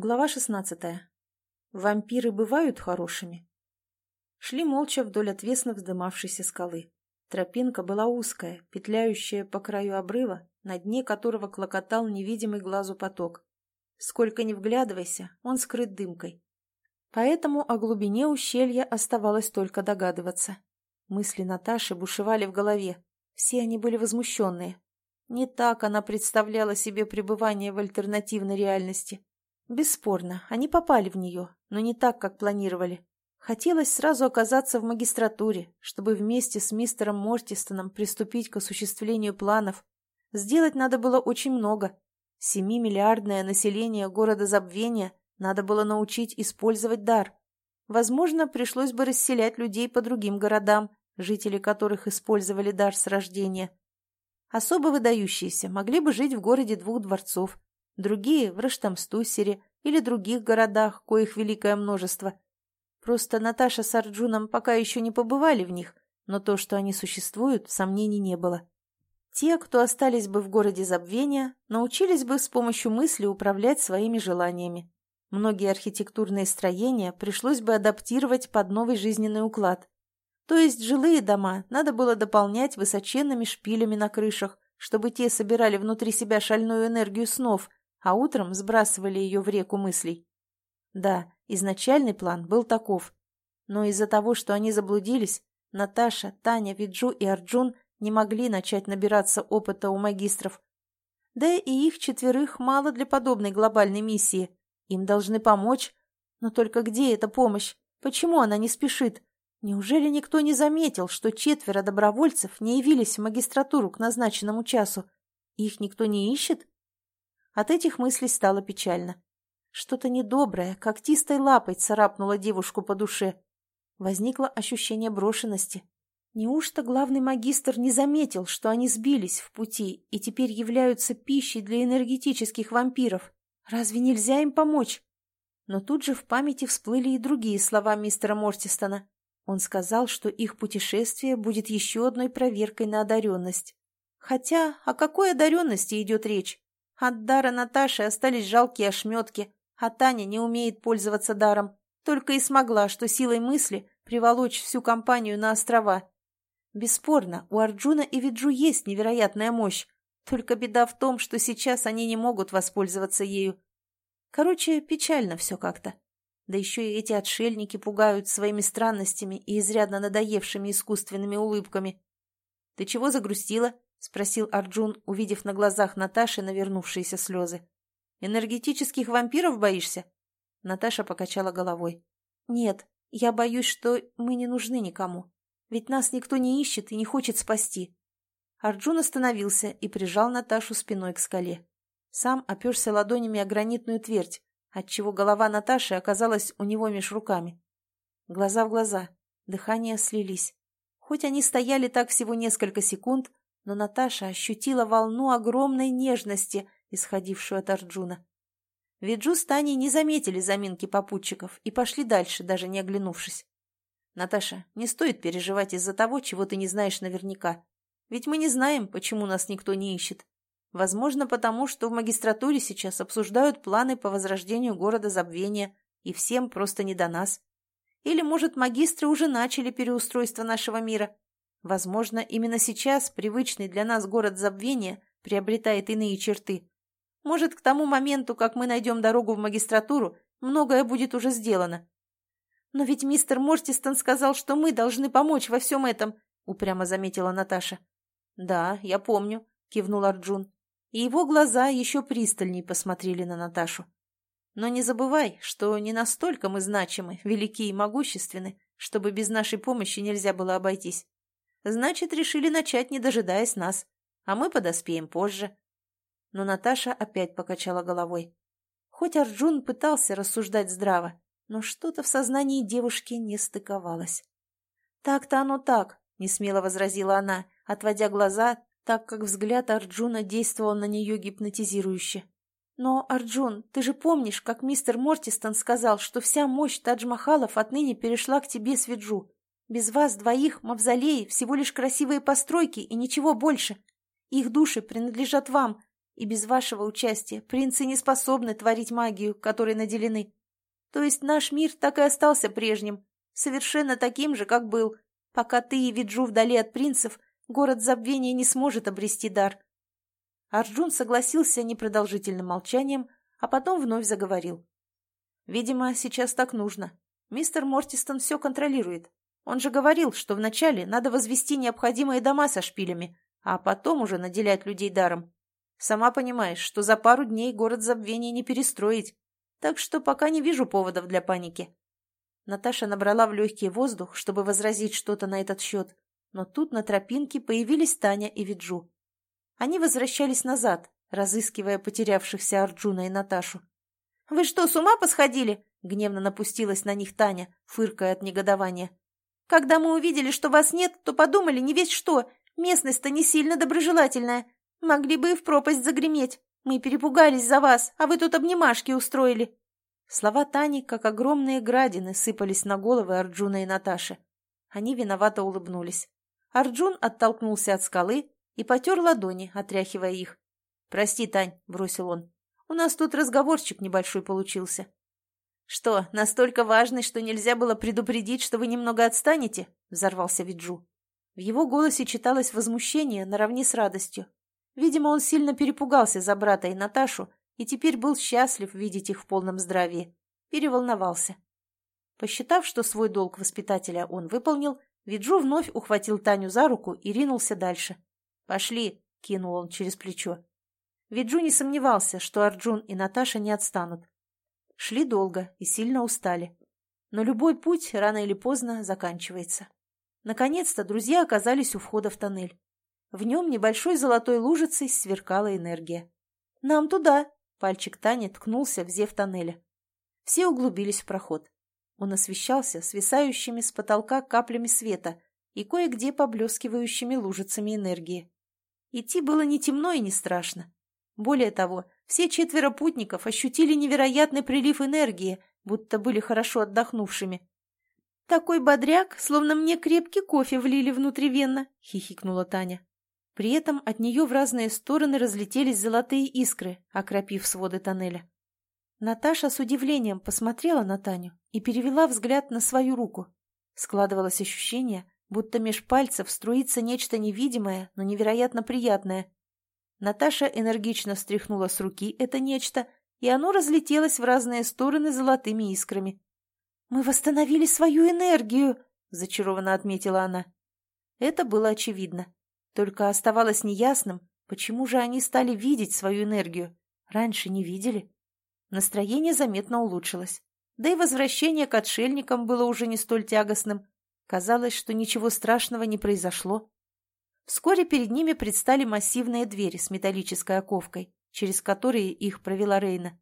Глава шестнадцатая. Вампиры бывают хорошими? Шли молча вдоль отвесно вздымавшейся скалы. Тропинка была узкая, петляющая по краю обрыва, на дне которого клокотал невидимый глазу поток. Сколько ни вглядывайся, он скрыт дымкой. Поэтому о глубине ущелья оставалось только догадываться. Мысли Наташи бушевали в голове. Все они были возмущенные. Не так она представляла себе пребывание в альтернативной реальности. Бесспорно, они попали в нее, но не так, как планировали. Хотелось сразу оказаться в магистратуре, чтобы вместе с мистером Мортистоном приступить к осуществлению планов. Сделать надо было очень много. Семимиллиардное население города Забвения надо было научить использовать дар. Возможно, пришлось бы расселять людей по другим городам, жители которых использовали дар с рождения. Особо выдающиеся могли бы жить в городе двух дворцов, другие в Раштамстуссере или других городах, коих великое множество. Просто Наташа с Арджуном пока еще не побывали в них, но то, что они существуют, сомнений не было. Те, кто остались бы в городе забвения, научились бы с помощью мысли управлять своими желаниями. Многие архитектурные строения пришлось бы адаптировать под новый жизненный уклад. То есть жилые дома надо было дополнять высоченными шпилями на крышах, чтобы те собирали внутри себя шальную энергию снов, а утром сбрасывали ее в реку мыслей. Да, изначальный план был таков. Но из-за того, что они заблудились, Наташа, Таня, Виджу и Арджун не могли начать набираться опыта у магистров. Да и их четверых мало для подобной глобальной миссии. Им должны помочь. Но только где эта помощь? Почему она не спешит? Неужели никто не заметил, что четверо добровольцев не явились в магистратуру к назначенному часу? Их никто не ищет? От этих мыслей стало печально. Что-то недоброе, когтистой лапой царапнуло девушку по душе. Возникло ощущение брошенности. Неужто главный магистр не заметил, что они сбились в пути и теперь являются пищей для энергетических вампиров? Разве нельзя им помочь? Но тут же в памяти всплыли и другие слова мистера Мортистона. Он сказал, что их путешествие будет еще одной проверкой на одаренность. Хотя о какой одаренности идет речь? От дара Наташи остались жалкие ошметки, а Таня не умеет пользоваться даром, только и смогла, что силой мысли приволочь всю компанию на острова. Бесспорно, у Арджуна и Виджу есть невероятная мощь, только беда в том, что сейчас они не могут воспользоваться ею. Короче, печально все как-то. Да еще и эти отшельники пугают своими странностями и изрядно надоевшими искусственными улыбками. «Ты чего загрустила?» — спросил Арджун, увидев на глазах Наташи навернувшиеся слезы. «Энергетических вампиров боишься?» Наташа покачала головой. «Нет, я боюсь, что мы не нужны никому. Ведь нас никто не ищет и не хочет спасти». Арджун остановился и прижал Наташу спиной к скале. Сам оперся ладонями о гранитную твердь, отчего голова Наташи оказалась у него меж руками. Глаза в глаза, дыхания слились. Хоть они стояли так всего несколько секунд, но Наташа ощутила волну огромной нежности, исходившую от Арджуна. Виджу с Таней не заметили заминки попутчиков и пошли дальше, даже не оглянувшись. «Наташа, не стоит переживать из-за того, чего ты не знаешь наверняка. Ведь мы не знаем, почему нас никто не ищет. Возможно, потому что в магистратуре сейчас обсуждают планы по возрождению города забвения, и всем просто не до нас. Или, может, магистры уже начали переустройство нашего мира, Возможно, именно сейчас привычный для нас город забвения приобретает иные черты. Может, к тому моменту, как мы найдем дорогу в магистратуру, многое будет уже сделано. «Но ведь мистер Мортистон сказал, что мы должны помочь во всем этом», — упрямо заметила Наташа. «Да, я помню», — кивнул Арджун. И его глаза еще пристальней посмотрели на Наташу. «Но не забывай, что не настолько мы значимы, велики и могущественны, чтобы без нашей помощи нельзя было обойтись. Значит, решили начать, не дожидаясь нас. А мы подоспеем позже. Но Наташа опять покачала головой. Хоть Арджун пытался рассуждать здраво, но что-то в сознании девушки не стыковалось. «Так-то оно так», — несмело возразила она, отводя глаза, так как взгляд Арджуна действовал на нее гипнотизирующе. «Но, Арджун, ты же помнишь, как мистер Мортистон сказал, что вся мощь Тадж-Махалов отныне перешла к тебе, Свиджу? Без вас двоих мавзолеи всего лишь красивые постройки и ничего больше. Их души принадлежат вам, И без вашего участия принцы не способны творить магию, которой наделены. То есть наш мир так и остался прежним, совершенно таким же, как был. Пока ты и Виджу вдали от принцев, город забвения не сможет обрести дар. Арджун согласился непродолжительным молчанием, а потом вновь заговорил. Видимо, сейчас так нужно. Мистер Мортистон все контролирует. Он же говорил, что вначале надо возвести необходимые дома со шпилями, а потом уже наделять людей даром. Сама понимаешь, что за пару дней город забвения не перестроить, так что пока не вижу поводов для паники. Наташа набрала в легкий воздух, чтобы возразить что-то на этот счет, но тут на тропинке появились Таня и Виджу. Они возвращались назад, разыскивая потерявшихся Арджуна и Наташу. «Вы что, с ума посходили?» — гневно напустилась на них Таня, фыркая от негодования. «Когда мы увидели, что вас нет, то подумали не весь что. Местность-то не сильно доброжелательная. Могли бы и в пропасть загреметь. Мы перепугались за вас, а вы тут обнимашки устроили». Слова Тани, как огромные градины, сыпались на головы Арджуна и Наташи. Они виновато улыбнулись. Арджун оттолкнулся от скалы и потер ладони, отряхивая их. «Прости, Тань», — бросил он. «У нас тут разговорчик небольшой получился». «Что, настолько важный, что нельзя было предупредить, что вы немного отстанете?» — взорвался Виджу. В его голосе читалось возмущение наравне с радостью. Видимо, он сильно перепугался за брата и Наташу и теперь был счастлив видеть их в полном здравии. Переволновался. Посчитав, что свой долг воспитателя он выполнил, Виджу вновь ухватил Таню за руку и ринулся дальше. «Пошли!» — кинул он через плечо. Виджу не сомневался, что Арджун и Наташа не отстанут. Шли долго и сильно устали. Но любой путь рано или поздно заканчивается. Наконец-то друзья оказались у входа в тоннель. В нем небольшой золотой лужицей сверкала энергия. «Нам туда!» — пальчик Тани ткнулся в зев тоннеля. Все углубились в проход. Он освещался свисающими с потолка каплями света и кое-где поблескивающими лужицами энергии. Идти было не темно и не страшно. Более того, все четверо путников ощутили невероятный прилив энергии, будто были хорошо отдохнувшими. «Такой бодряк, словно мне крепкий кофе влили внутривенно», — хихикнула Таня. При этом от нее в разные стороны разлетелись золотые искры, окропив своды тоннеля. Наташа с удивлением посмотрела на Таню и перевела взгляд на свою руку. Складывалось ощущение, будто меж пальцев струится нечто невидимое, но невероятно приятное. Наташа энергично встряхнула с руки это нечто, и оно разлетелось в разные стороны золотыми искрами. «Мы восстановили свою энергию!» — зачарованно отметила она. Это было очевидно. Только оставалось неясным, почему же они стали видеть свою энергию. Раньше не видели. Настроение заметно улучшилось. Да и возвращение к отшельникам было уже не столь тягостным. Казалось, что ничего страшного не произошло. Вскоре перед ними предстали массивные двери с металлической оковкой, через которые их провела Рейна.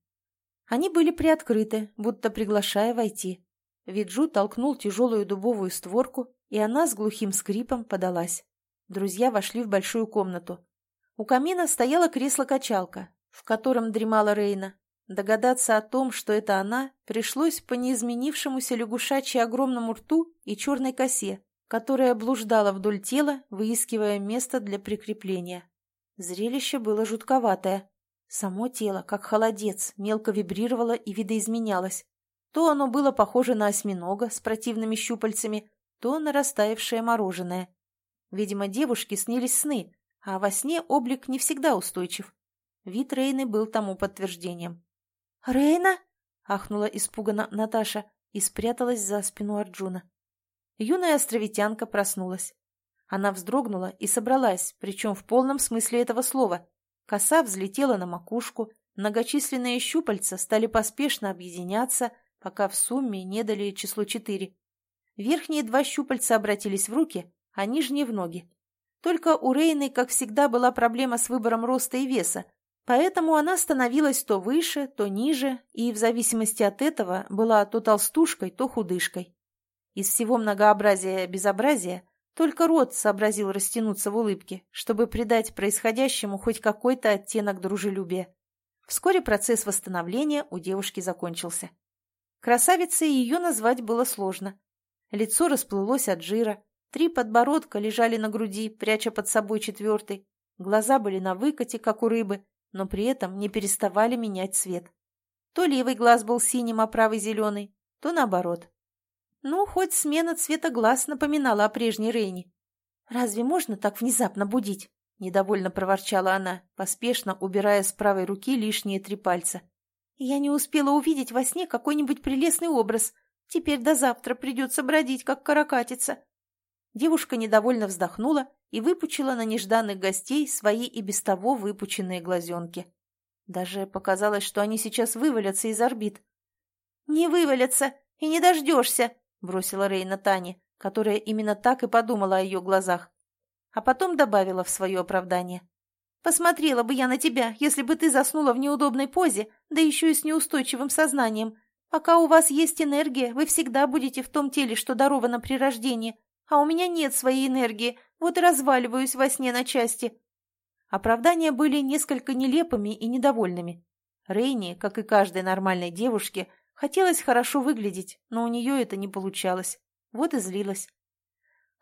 Они были приоткрыты, будто приглашая войти. Виджу толкнул тяжелую дубовую створку, и она с глухим скрипом подалась. Друзья вошли в большую комнату. У камина стояло кресло-качалка, в котором дремала Рейна. Догадаться о том, что это она, пришлось по неизменившемуся лягушачьи огромному рту и черной косе, которая блуждала вдоль тела, выискивая место для прикрепления. Зрелище было жутковатое. Само тело, как холодец, мелко вибрировало и видоизменялось. То оно было похоже на осьминога с противными щупальцами, то на растаявшее мороженое. Видимо, девушке снились сны, а во сне облик не всегда устойчив. Вид Рейны был тому подтверждением. «Рейна?» — ахнула испуганно Наташа и спряталась за спину Арджуна. Юная островитянка проснулась. Она вздрогнула и собралась, причем в полном смысле этого слова. Коса взлетела на макушку, многочисленные щупальца стали поспешно объединяться, пока в сумме не дали число четыре. Верхние два щупальца обратились в руки, а нижние в ноги. Только у Рейны, как всегда, была проблема с выбором роста и веса, поэтому она становилась то выше, то ниже, и в зависимости от этого была то толстушкой, то худышкой. Из всего многообразия безобразия только рот сообразил растянуться в улыбке, чтобы придать происходящему хоть какой-то оттенок дружелюбия. Вскоре процесс восстановления у девушки закончился. Красавицей ее назвать было сложно. Лицо расплылось от жира, Три подбородка лежали на груди, пряча под собой четвертый. Глаза были на выкате, как у рыбы, но при этом не переставали менять цвет. То левый глаз был синим, а правый зеленый, то наоборот. Ну, хоть смена цвета глаз напоминала о прежней Рейне. «Разве можно так внезапно будить?» — недовольно проворчала она, поспешно убирая с правой руки лишние три пальца. «Я не успела увидеть во сне какой-нибудь прелестный образ. Теперь до завтра придется бродить, как каракатица». Девушка недовольно вздохнула и выпучила на нежданных гостей свои и без того выпученные глазенки. Даже показалось, что они сейчас вывалятся из орбит. «Не вывалятся и не дождешься», — бросила Рейна Тане, которая именно так и подумала о ее глазах. А потом добавила в свое оправдание. «Посмотрела бы я на тебя, если бы ты заснула в неудобной позе, да еще и с неустойчивым сознанием. Пока у вас есть энергия, вы всегда будете в том теле, что даровано при рождении, а у меня нет своей энергии, вот и разваливаюсь во сне на части». Оправдания были несколько нелепыми и недовольными. Рейни, как и каждой нормальной девушке, хотелось хорошо выглядеть, но у нее это не получалось. Вот и злилась.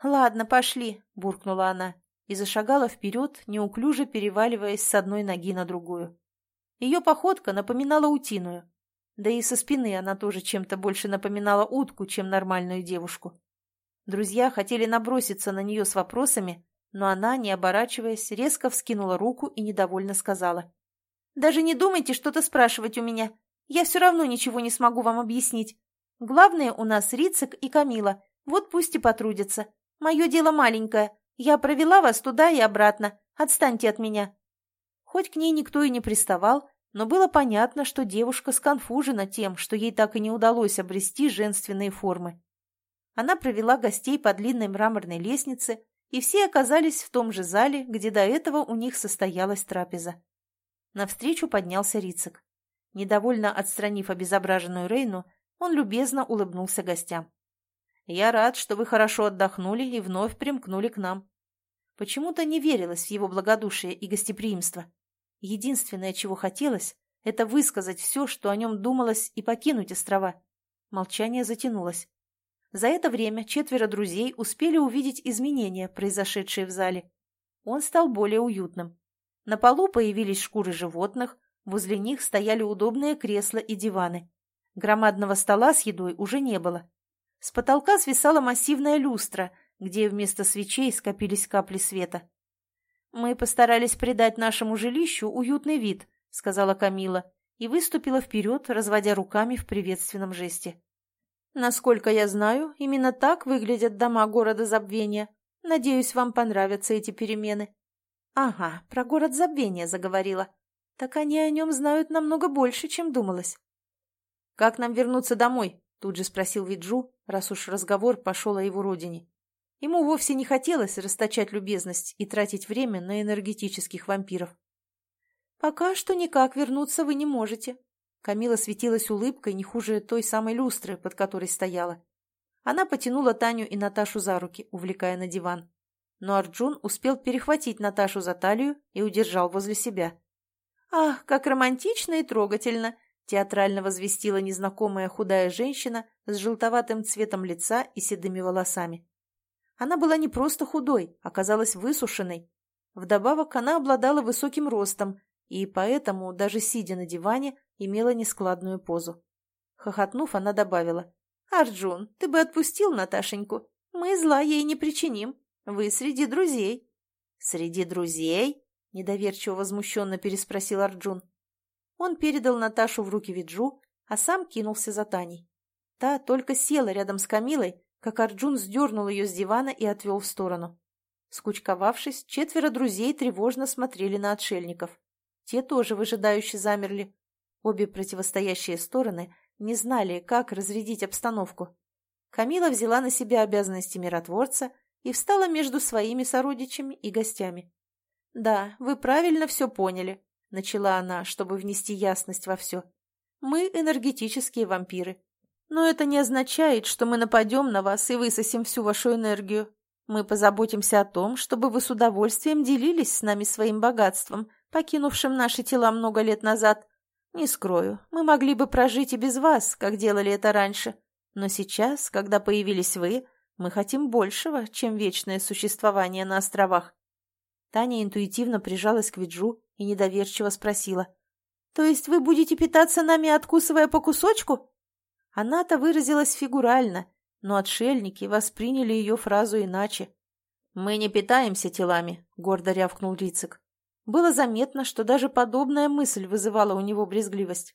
«Ладно, пошли», — буркнула она и зашагала вперед, неуклюже переваливаясь с одной ноги на другую. Ее походка напоминала утиную. Да и со спины она тоже чем-то больше напоминала утку, чем нормальную девушку. Друзья хотели наброситься на нее с вопросами, но она, не оборачиваясь, резко вскинула руку и недовольно сказала. «Даже не думайте что-то спрашивать у меня. Я все равно ничего не смогу вам объяснить. Главное у нас Рицик и Камила. Вот пусть и потрудятся. Мое дело маленькое. Я провела вас туда и обратно. Отстаньте от меня». Хоть к ней никто и не приставал, но было понятно, что девушка сконфужена тем, что ей так и не удалось обрести женственные формы. Она провела гостей по длинной мраморной лестнице, и все оказались в том же зале, где до этого у них состоялась трапеза. Навстречу поднялся Рицик. Недовольно отстранив обезображенную Рейну, он любезно улыбнулся гостям. «Я рад, что вы хорошо отдохнули и вновь примкнули к нам». Почему-то не верилось в его благодушие и гостеприимство. Единственное, чего хотелось, это высказать все, что о нем думалось, и покинуть острова. Молчание затянулось. За это время четверо друзей успели увидеть изменения, произошедшие в зале. Он стал более уютным. На полу появились шкуры животных, возле них стояли удобные кресла и диваны. Громадного стола с едой уже не было. С потолка свисала массивная люстра, где вместо свечей скопились капли света. «Мы постарались придать нашему жилищу уютный вид», — сказала Камила, и выступила вперед, разводя руками в приветственном жесте. Насколько я знаю, именно так выглядят дома города Забвения. Надеюсь, вам понравятся эти перемены. Ага, про город Забвения заговорила. Так они о нем знают намного больше, чем думалось. Как нам вернуться домой? Тут же спросил Виджу, раз уж разговор пошел о его родине. Ему вовсе не хотелось расточать любезность и тратить время на энергетических вампиров. «Пока что никак вернуться вы не можете», Камила светилась улыбкой не хуже той самой люстры, под которой стояла. Она потянула Таню и Наташу за руки, увлекая на диван. Но Арджун успел перехватить Наташу за талию и удержал возле себя. «Ах, как романтично и трогательно!» — театрально возвестила незнакомая худая женщина с желтоватым цветом лица и седыми волосами. Она была не просто худой, оказалась высушенной. Вдобавок она обладала высоким ростом, и поэтому, даже сидя на диване, имела нескладную позу. Хохотнув, она добавила. «Арджун, ты бы отпустил Наташеньку. Мы зла ей не причиним. Вы среди друзей». «Среди друзей?» — недоверчиво возмущенно переспросил Арджун. Он передал Наташу в руки Виджу, а сам кинулся за Таней. Та только села рядом с Камилой, как Арджун сдернул ее с дивана и отвел в сторону. Скучковавшись, четверо друзей тревожно смотрели на отшельников. Те тоже выжидающе замерли. Обе противостоящие стороны не знали, как разрядить обстановку. Камила взяла на себя обязанности миротворца и встала между своими сородичами и гостями. «Да, вы правильно все поняли», — начала она, чтобы внести ясность во все. «Мы энергетические вампиры. Но это не означает, что мы нападем на вас и высосим всю вашу энергию. Мы позаботимся о том, чтобы вы с удовольствием делились с нами своим богатством, покинувшим наши тела много лет назад, не скрою, мы могли бы прожить и без вас, как делали это раньше. Но сейчас, когда появились вы, мы хотим большего, чем вечное существование на островах. Таня интуитивно прижалась к Виджу и недоверчиво спросила. «То есть вы будете питаться нами, откусывая по кусочку?» Она-то выразилась фигурально, но отшельники восприняли ее фразу иначе. «Мы не питаемся телами», — гордо рявкнул Рицик. Было заметно, что даже подобная мысль вызывала у него брезгливость.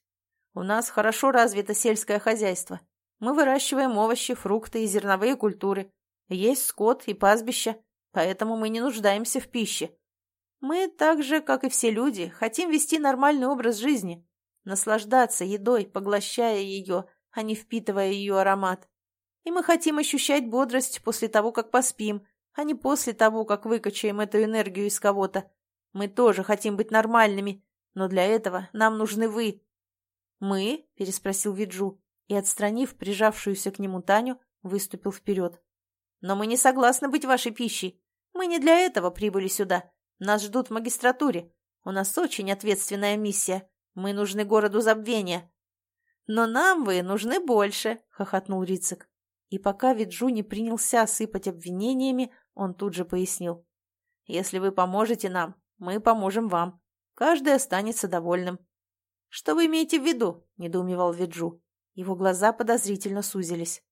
«У нас хорошо развито сельское хозяйство. Мы выращиваем овощи, фрукты и зерновые культуры. Есть скот и пастбища, поэтому мы не нуждаемся в пище. Мы так же, как и все люди, хотим вести нормальный образ жизни, наслаждаться едой, поглощая ее, а не впитывая ее аромат. И мы хотим ощущать бодрость после того, как поспим, а не после того, как выкачаем эту энергию из кого-то. Мы тоже хотим быть нормальными, но для этого нам нужны вы». «Мы?» – переспросил Виджу и, отстранив прижавшуюся к нему Таню, выступил вперед. «Но мы не согласны быть вашей пищей. Мы не для этого прибыли сюда. Нас ждут в магистратуре. У нас очень ответственная миссия. Мы нужны городу забвения». «Но нам вы нужны больше», — хохотнул Рицик. И пока Виджу не принялся сыпать обвинениями, он тут же пояснил. «Если вы поможете нам, мы поможем вам. Каждый останется довольным». «Что вы имеете в виду?» — недоумевал Виджу. Его глаза подозрительно сузились.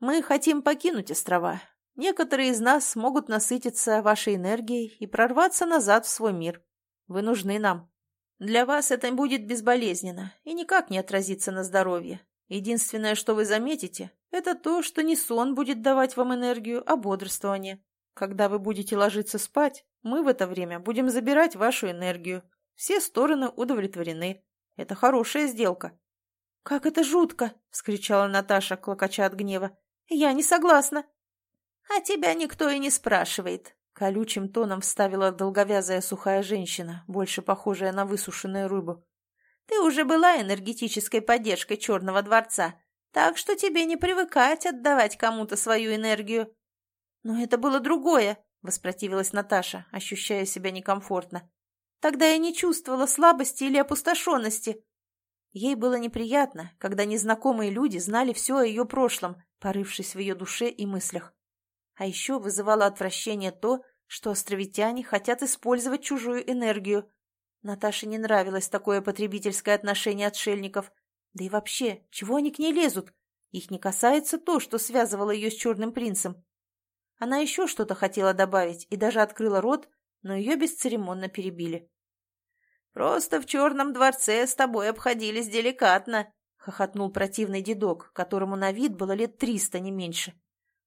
«Мы хотим покинуть острова. Некоторые из нас могут насытиться вашей энергией и прорваться назад в свой мир. Вы нужны нам. Для вас это будет безболезненно и никак не отразится на здоровье. Единственное, что вы заметите, это то, что не сон будет давать вам энергию, а бодрствование. Когда вы будете ложиться спать, мы в это время будем забирать вашу энергию. Все стороны удовлетворены. Это хорошая сделка. «Как это жутко!» — вскричала Наташа, клокоча от гнева. «Я не согласна!» «А тебя никто и не спрашивает!» Колючим тоном вставила долговязая сухая женщина, больше похожая на высушенную рыбу. «Ты уже была энергетической поддержкой Черного дворца, так что тебе не привыкать отдавать кому-то свою энергию». «Но это было другое!» — воспротивилась Наташа, ощущая себя некомфортно. «Тогда я не чувствовала слабости или опустошенности!» Ей было неприятно, когда незнакомые люди знали все о ее прошлом, порывшись в ее душе и мыслях. А еще вызывало отвращение то, что островитяне хотят использовать чужую энергию. Наташе не нравилось такое потребительское отношение отшельников. Да и вообще, чего они к ней лезут? Их не касается то, что связывало ее с черным принцем. Она еще что-то хотела добавить и даже открыла рот, но ее бесцеремонно перебили. «Просто в черном дворце с тобой обходились деликатно», — хохотнул противный дедок, которому на вид было лет триста, не меньше.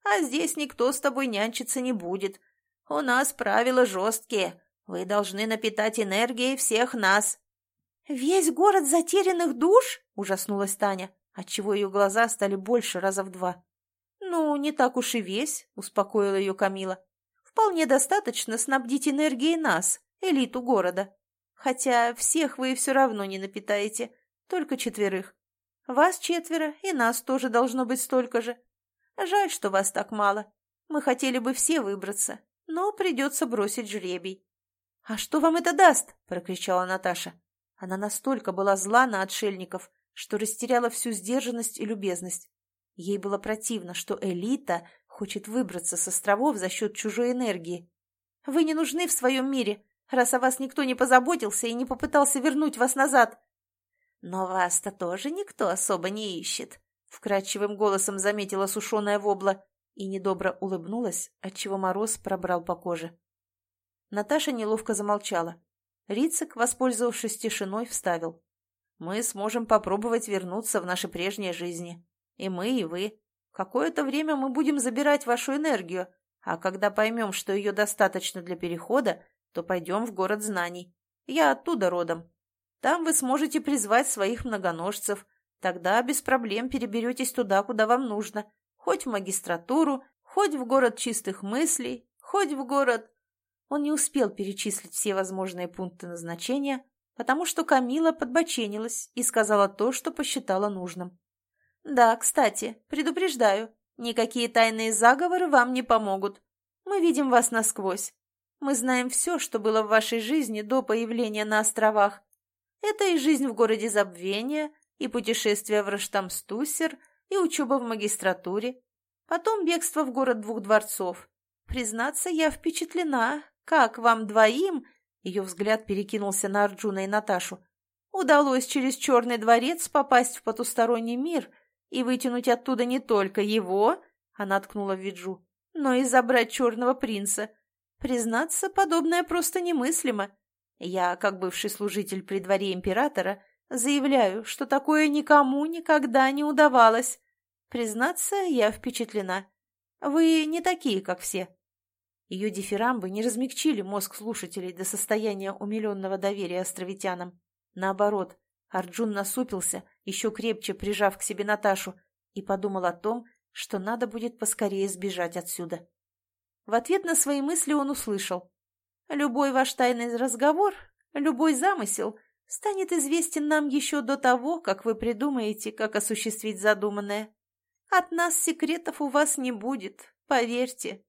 «А здесь никто с тобой нянчиться не будет. У нас правила жесткие. Вы должны напитать энергией всех нас». «Весь город затерянных душ?» — ужаснулась Таня, отчего ее глаза стали больше раза в два. «Ну, не так уж и весь», — успокоила ее Камила. «Вполне достаточно снабдить энергией нас, элиту города». Хотя всех вы все равно не напитаете, только четверых. Вас четверо, и нас тоже должно быть столько же. Жаль, что вас так мало. Мы хотели бы все выбраться, но придется бросить жребий. — А что вам это даст? — прокричала Наташа. Она настолько была зла на отшельников, что растеряла всю сдержанность и любезность. Ей было противно, что элита хочет выбраться с островов за счет чужой энергии. «Вы не нужны в своем мире раз о вас никто не позаботился и не попытался вернуть вас назад. Но вас-то тоже никто особо не ищет, — вкрадчивым голосом заметила сушеная вобла и недобро улыбнулась, отчего мороз пробрал по коже. Наташа неловко замолчала. Рицик, воспользовавшись тишиной, вставил. «Мы сможем попробовать вернуться в наши прежние жизни. И мы, и вы. Какое-то время мы будем забирать вашу энергию, а когда поймем, что ее достаточно для перехода, то пойдем в город знаний. Я оттуда родом. Там вы сможете призвать своих многоножцев. Тогда без проблем переберетесь туда, куда вам нужно. Хоть в магистратуру, хоть в город чистых мыслей, хоть в город... Он не успел перечислить все возможные пункты назначения, потому что Камила подбоченилась и сказала то, что посчитала нужным. «Да, кстати, предупреждаю, никакие тайные заговоры вам не помогут. Мы видим вас насквозь. Мы знаем все, что было в вашей жизни до появления на островах. Это и жизнь в городе Забвения, и путешествие в Раштамстусер, и учеба в магистратуре. Потом бегство в город двух дворцов. Признаться, я впечатлена, как вам двоим Ее взгляд перекинулся на Арджуна и Наташу. Удалось через Черный дворец попасть в потусторонний мир и вытянуть оттуда не только его, она ткнула в Виджу, но и забрать Черного принца. Признаться, подобное просто немыслимо. Я, как бывший служитель при дворе императора, заявляю, что такое никому никогда не удавалось. Признаться, я впечатлена. Вы не такие, как все. Ее дифирамбы не размягчили мозг слушателей до состояния умиленного доверия островитянам. Наоборот, Арджун насупился, еще крепче прижав к себе Наташу, и подумал о том, что надо будет поскорее сбежать отсюда. В ответ на свои мысли он услышал. «Любой ваш тайный разговор, любой замысел станет известен нам еще до того, как вы придумаете, как осуществить задуманное. От нас секретов у вас не будет, поверьте».